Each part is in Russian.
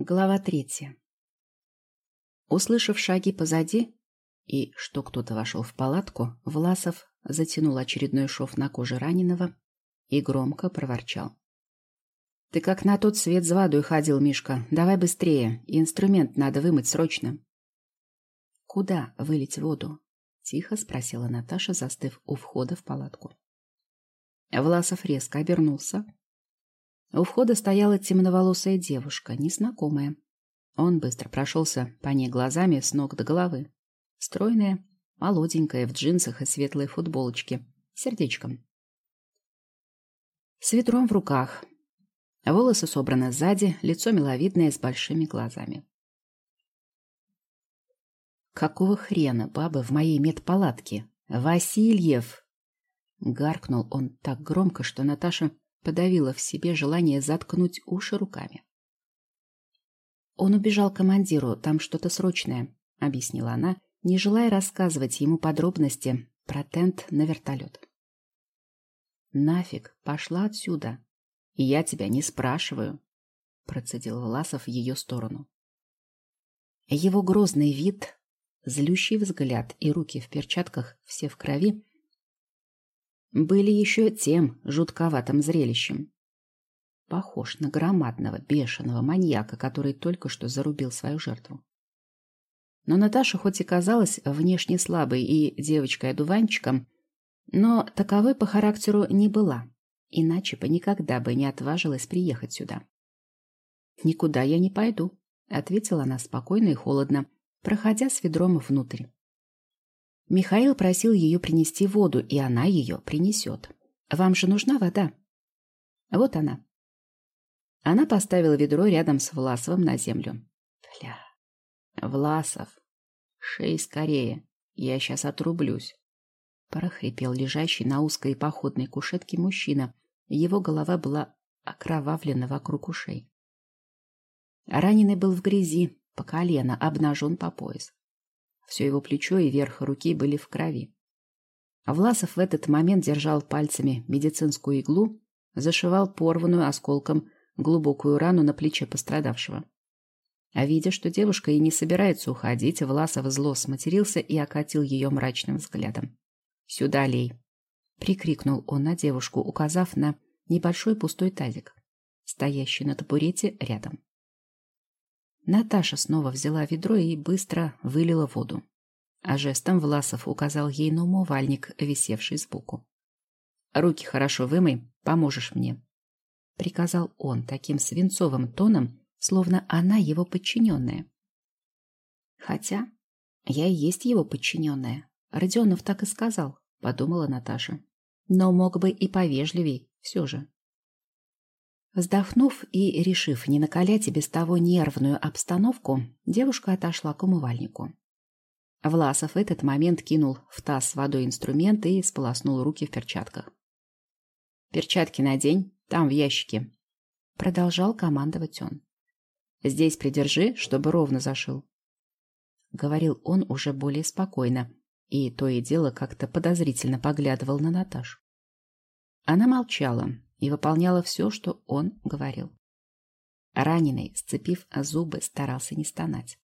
Глава третья. Услышав шаги позади и что кто-то вошел в палатку, Власов затянул очередной шов на коже раненого и громко проворчал. — Ты как на тот свет за водой ходил, Мишка. Давай быстрее. Инструмент надо вымыть срочно. — Куда вылить воду? — тихо спросила Наташа, застыв у входа в палатку. Власов резко обернулся, у входа стояла темноволосая девушка, незнакомая. Он быстро прошелся по ней глазами с ног до головы. Стройная, молоденькая, в джинсах и светлой футболочке, сердечком. С ведром в руках. Волосы собраны сзади, лицо миловидное с большими глазами. «Какого хрена баба в моей медпалатке? Васильев!» Гаркнул он так громко, что Наташа подавила в себе желание заткнуть уши руками. «Он убежал к командиру, там что-то срочное», — объяснила она, не желая рассказывать ему подробности про тент на вертолет. «Нафиг, пошла отсюда. И я тебя не спрашиваю», — процедил Власов в ее сторону. Его грозный вид, злющий взгляд и руки в перчатках, все в крови, были еще тем жутковатым зрелищем. Похож на громадного, бешеного маньяка, который только что зарубил свою жертву. Но Наташа хоть и казалась внешне слабой и девочкой-одуванчиком, но таковой по характеру не была, иначе бы никогда бы не отважилась приехать сюда. «Никуда я не пойду», — ответила она спокойно и холодно, проходя с ведром внутрь. Михаил просил ее принести воду, и она ее принесет. Вам же нужна вода? Вот она. Она поставила ведро рядом с Власовым на землю. Бля. Власов. Шей скорее. Я сейчас отрублюсь. Прохрипел лежащий на узкой походной кушетке мужчина. Его голова была окровавлена вокруг ушей. Раненый был в грязи, по колено, обнажен по пояс. Все его плечо и верх руки были в крови. Власов в этот момент держал пальцами медицинскую иглу, зашивал порванную осколком глубокую рану на плече пострадавшего. А видя, что девушка и не собирается уходить, Власов зло сматерился и окатил ее мрачным взглядом. «Сюда лей!» — прикрикнул он на девушку, указав на небольшой пустой тазик, стоящий на табурете рядом. Наташа снова взяла ведро и быстро вылила воду. А жестом Власов указал ей на умывальник, висевший сбоку. «Руки хорошо вымой, поможешь мне», — приказал он таким свинцовым тоном, словно она его подчиненная. «Хотя я и есть его подчиненная. Родионов так и сказал», — подумала Наташа. «Но мог бы и повежливей, все же». Вздохнув и решив не накалять без того нервную обстановку, девушка отошла к умывальнику. Власов в этот момент кинул в таз с водой инструменты и сполоснул руки в перчатках. «Перчатки надень, там в ящике», — продолжал командовать он. «Здесь придержи, чтобы ровно зашил», — говорил он уже более спокойно, и то и дело как-то подозрительно поглядывал на Наташу. Она молчала, и выполняла все, что он говорил. Раненый, сцепив зубы, старался не стонать.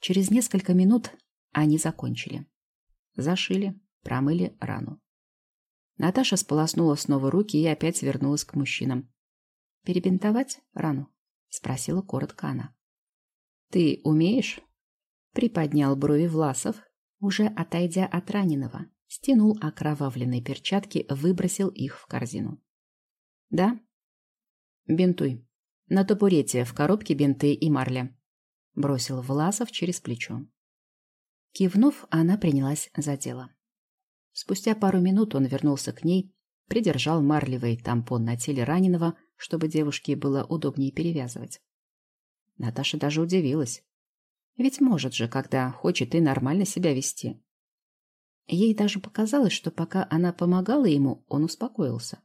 Через несколько минут они закончили. Зашили, промыли рану. Наташа сполоснула снова руки и опять вернулась к мужчинам. «Перебинтовать рану?» — спросила коротко она. «Ты умеешь?» — приподнял брови Власов, уже отойдя от раненого, стянул окровавленные перчатки, выбросил их в корзину. Да? Бинтуй. На табурете в коробке бинты и марля. Бросил Власов через плечо. Кивнув, она принялась за дело. Спустя пару минут он вернулся к ней, придержал марлевый тампон на теле раненого, чтобы девушке было удобнее перевязывать. Наташа даже удивилась. Ведь может же, когда хочет и нормально себя вести. Ей даже показалось, что пока она помогала ему, он успокоился.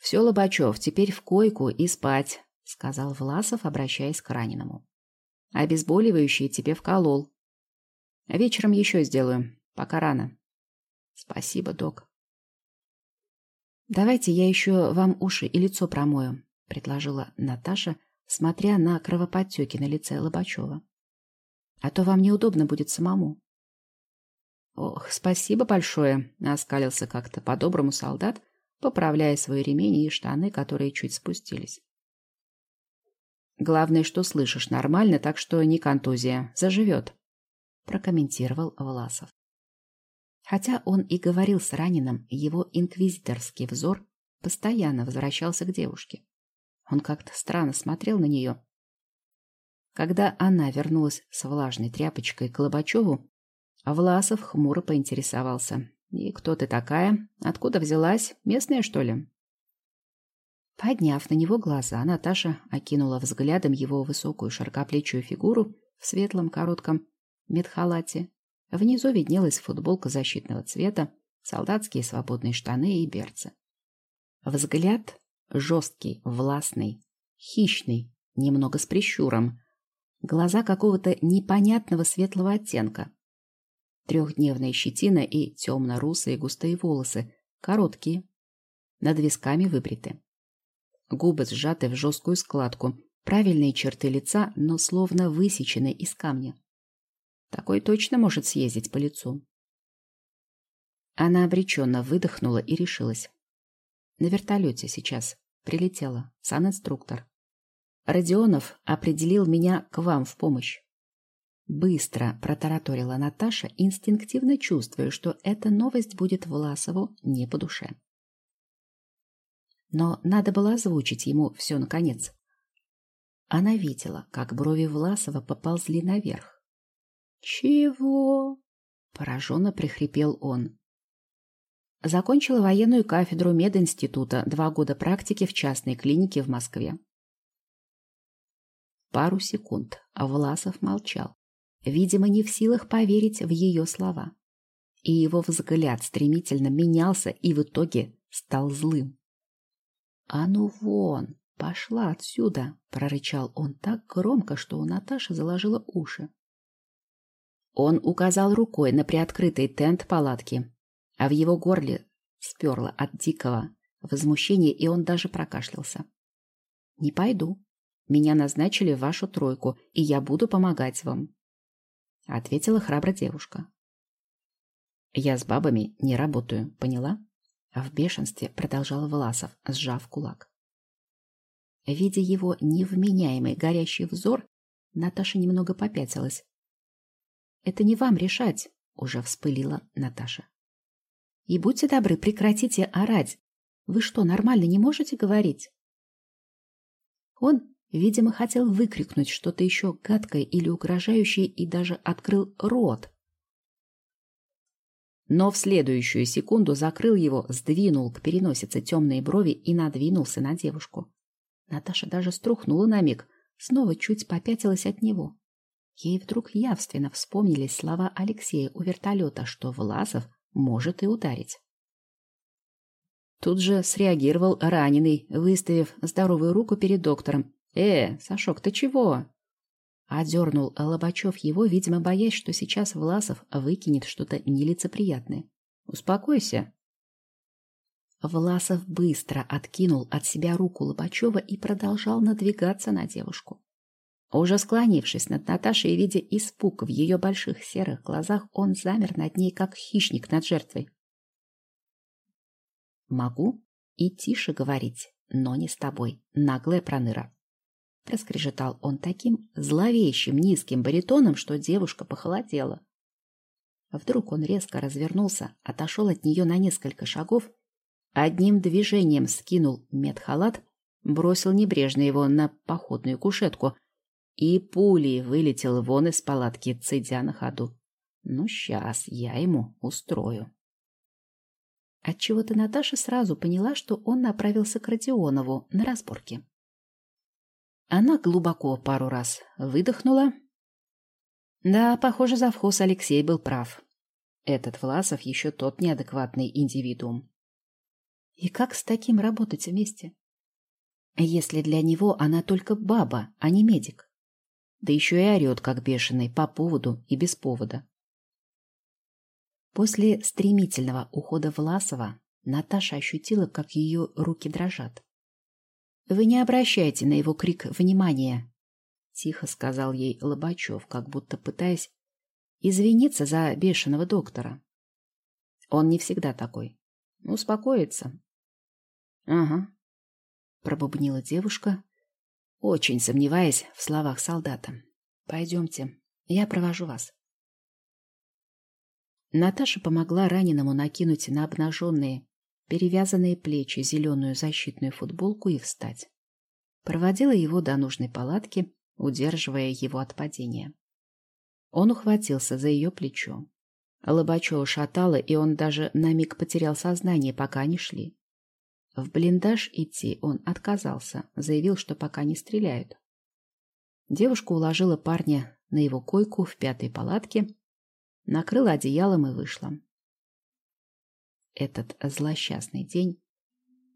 «Все, Лобачев, теперь в койку и спать», — сказал Власов, обращаясь к раненому. «Обезболивающий тебе вколол. Вечером еще сделаю, пока рано». «Спасибо, док». «Давайте я еще вам уши и лицо промою», — предложила Наташа, смотря на кровоподтеки на лице Лобачева. «А то вам неудобно будет самому». «Ох, спасибо большое», — оскалился как-то по-доброму солдат, поправляя свои ремень и штаны, которые чуть спустились. «Главное, что слышишь нормально, так что не контузия. Заживет», — прокомментировал Власов. Хотя он и говорил с раненым, его инквизиторский взор постоянно возвращался к девушке. Он как-то странно смотрел на нее. Когда она вернулась с влажной тряпочкой к Лобачеву, Власов хмуро поинтересовался. «И кто ты такая? Откуда взялась? Местная, что ли?» Подняв на него глаза, Наташа окинула взглядом его высокую широкоплечую фигуру в светлом коротком медхалате. Внизу виднелась футболка защитного цвета, солдатские свободные штаны и берцы. Взгляд жесткий, властный, хищный, немного с прищуром. Глаза какого-то непонятного светлого оттенка. Трехдневная щетина и темно-русые густые волосы, короткие, над висками выбриты. Губы сжаты в жесткую складку, правильные черты лица, но словно высечены из камня. Такой точно может съездить по лицу. Она обреченно выдохнула и решилась. На вертолете сейчас прилетела санинструктор. Родионов определил меня к вам в помощь. Быстро протараторила Наташа, инстинктивно чувствуя, что эта новость будет Власову не по душе. Но надо было озвучить ему все наконец. Она видела, как брови Власова поползли наверх. «Чего?» — пораженно прихрипел он. Закончила военную кафедру мединститута, два года практики в частной клинике в Москве. Пару секунд Власов молчал, видимо, не в силах поверить в ее слова. И его взгляд стремительно менялся и в итоге стал злым. «А ну вон, пошла отсюда!» — прорычал он так громко, что у Наташи заложило уши. Он указал рукой на приоткрытый тент палатки, а в его горле сперло от дикого возмущения, и он даже прокашлялся. «Не пойду. Меня назначили в вашу тройку, и я буду помогать вам», — ответила храбро девушка. «Я с бабами не работаю, поняла?» В бешенстве продолжал Власов, сжав кулак. Видя его невменяемый горящий взор, Наташа немного попятилась. «Это не вам решать», — уже вспылила Наташа. «И будьте добры, прекратите орать. Вы что, нормально не можете говорить?» Он, видимо, хотел выкрикнуть что-то еще гадкое или угрожающее и даже открыл рот, но в следующую секунду закрыл его, сдвинул к переносице темные брови и надвинулся на девушку. Наташа даже струхнула на миг, снова чуть попятилась от него. Ей вдруг явственно вспомнились слова Алексея у вертолета, что Власов может и ударить. Тут же среагировал раненый, выставив здоровую руку перед доктором. «Э, Сашок, ты чего?» Одернул Лобачев его, видимо, боясь, что сейчас Власов выкинет что-то нелицеприятное. «Успокойся». Власов быстро откинул от себя руку Лобачева и продолжал надвигаться на девушку. Уже склонившись над Наташей и видя испуг в ее больших серых глазах, он замер над ней, как хищник над жертвой. «Могу и тише говорить, но не с тобой, наглая проныра», — проскрежетал он таким зловещим низким баритоном, что девушка похолодела. Вдруг он резко развернулся, отошел от нее на несколько шагов, одним движением скинул медхалат, бросил небрежно его на походную кушетку и пулей вылетел вон из палатки, цедя на ходу. «Ну, сейчас я ему устрою». Отчего-то Наташа сразу поняла, что он направился к Родионову на разборке. Она глубоко пару раз выдохнула. Да, похоже, завхоз Алексей был прав. Этот Власов еще тот неадекватный индивидуум. И как с таким работать вместе? Если для него она только баба, а не медик. Да еще и орет, как бешеный, по поводу и без повода. После стремительного ухода Власова Наташа ощутила, как ее руки дрожат. Вы не обращайте на его крик внимания, тихо сказал ей Лобачев, как будто пытаясь извиниться за бешеного доктора. Он не всегда такой. Успокоится. Ага, пробубнила девушка, очень сомневаясь в словах солдата. Пойдемте, я провожу вас. Наташа помогла раненому накинуть на обнаженные, перевязанные плечи зеленую защитную футболку и встать. Проводила его до нужной палатки, удерживая его от падения. Он ухватился за ее плечо. Лобачева шатала, и он даже на миг потерял сознание, пока они шли. В блиндаж идти он отказался, заявил, что пока не стреляют. Девушка уложила парня на его койку в пятой палатке, накрыла одеялом и вышла. Этот злосчастный день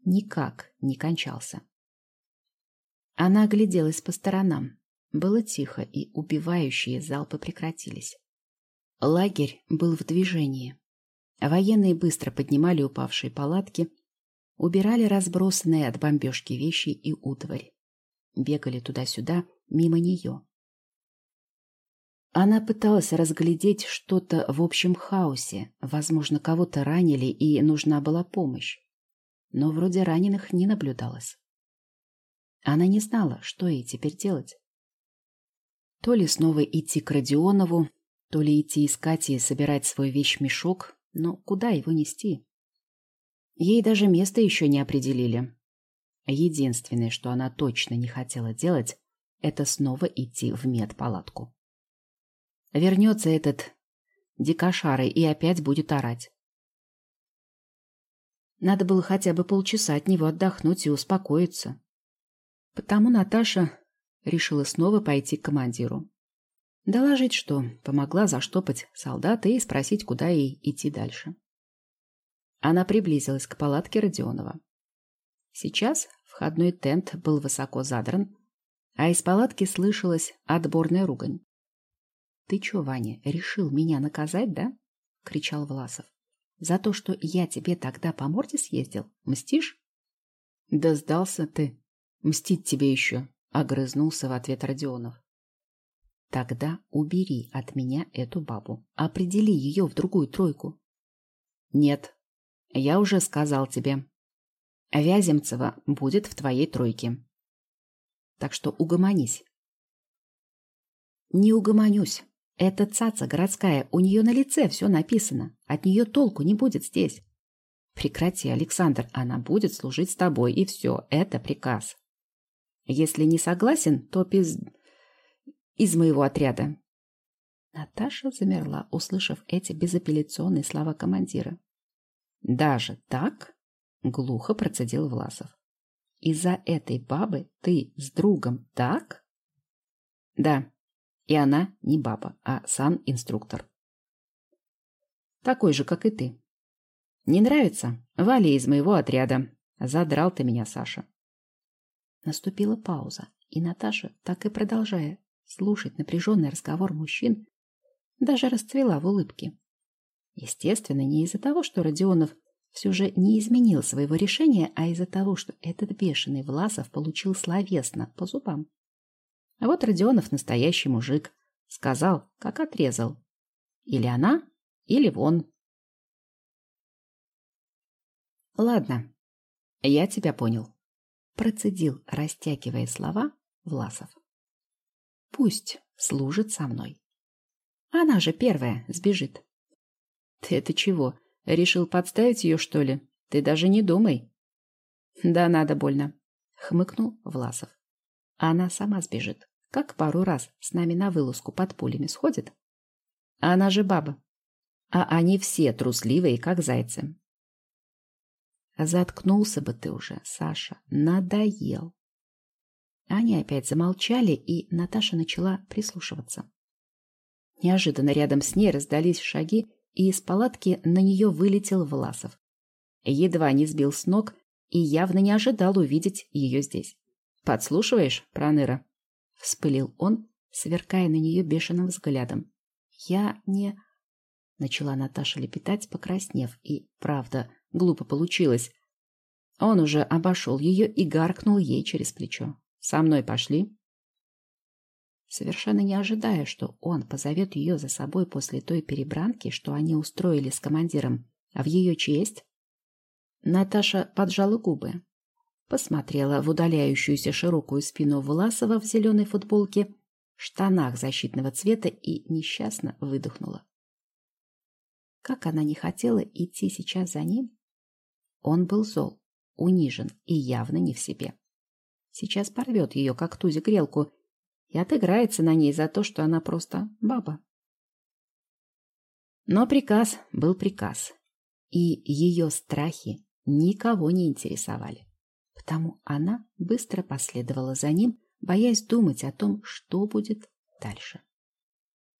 никак не кончался. Она огляделась по сторонам. Было тихо, и убивающие залпы прекратились. Лагерь был в движении. Военные быстро поднимали упавшие палатки, убирали разбросанные от бомбежки вещи и утварь. Бегали туда-сюда, мимо нее. Она пыталась разглядеть что-то в общем хаосе. Возможно, кого-то ранили и нужна была помощь. Но вроде раненых не наблюдалось. Она не знала, что ей теперь делать. То ли снова идти к Родионову, то ли идти искать и собирать свой вещмешок, но куда его нести? Ей даже место еще не определили. Единственное, что она точно не хотела делать, это снова идти в медпалатку. Вернется этот дикошарый и опять будет орать. Надо было хотя бы полчаса от него отдохнуть и успокоиться. Потому Наташа решила снова пойти к командиру. Доложить, что помогла заштопать солдата и спросить, куда ей идти дальше. Она приблизилась к палатке Родионова. Сейчас входной тент был высоко задран, а из палатки слышалась отборная ругань. «Ты чё, Ваня, решил меня наказать, да?» — кричал Власов. «За то, что я тебе тогда по морде съездил? Мстишь?» «Да сдался ты. Мстить тебе еще!» — огрызнулся в ответ Родионов. «Тогда убери от меня эту бабу. Определи ее в другую тройку». «Нет, я уже сказал тебе. Вяземцева будет в твоей тройке. Так что угомонись». «Не угомонюсь. Это цаца городская, у нее на лице все написано. От нее толку не будет здесь. Прекрати, Александр, она будет служить с тобой, и все, это приказ. Если не согласен, то без... из моего отряда. Наташа замерла, услышав эти безапелляционные слова командира. «Даже так?» — глухо процедил Власов. «Из-за этой бабы ты с другом так?» «Да», и она не баба, а сан-инструктор. Такой же, как и ты. Не нравится? Вали из моего отряда. Задрал ты меня, Саша. Наступила пауза, и Наташа, так и продолжая слушать напряженный разговор мужчин, даже расцвела в улыбке. Естественно, не из-за того, что Родионов все же не изменил своего решения, а из-за того, что этот бешеный Власов получил словесно по зубам. А вот Родионов настоящий мужик. Сказал, как отрезал. Или она, или вон. Ладно, я тебя понял. Процедил, растягивая слова, Власов. Пусть служит со мной. Она же первая сбежит. Ты это чего, решил подставить ее, что ли? Ты даже не думай. Да надо больно, хмыкнул Власов. Она сама сбежит, как пару раз с нами на вылазку под пулями сходит. Она же баба. А они все трусливые, как зайцы. Заткнулся бы ты уже, Саша. Надоел. Они опять замолчали, и Наташа начала прислушиваться. Неожиданно рядом с ней раздались шаги, и из палатки на нее вылетел Власов. Едва не сбил с ног и явно не ожидал увидеть ее здесь. «Подслушиваешь, Проныра?» — вспылил он, сверкая на нее бешеным взглядом. «Я не...» — начала Наташа лепетать, покраснев, и, правда, глупо получилось. Он уже обошел ее и гаркнул ей через плечо. «Со мной пошли!» Совершенно не ожидая, что он позовет ее за собой после той перебранки, что они устроили с командиром, а в ее честь, Наташа поджала губы, посмотрела в удаляющуюся широкую спину Власова в зеленой футболке, штанах защитного цвета и несчастно выдохнула. Как она не хотела идти сейчас за ним? Он был зол, унижен и явно не в себе. Сейчас порвет ее, как тузи грелку, и отыграется на ней за то, что она просто баба. Но приказ был приказ, и ее страхи никого не интересовали. Потому она быстро последовала за ним, боясь думать о том, что будет дальше.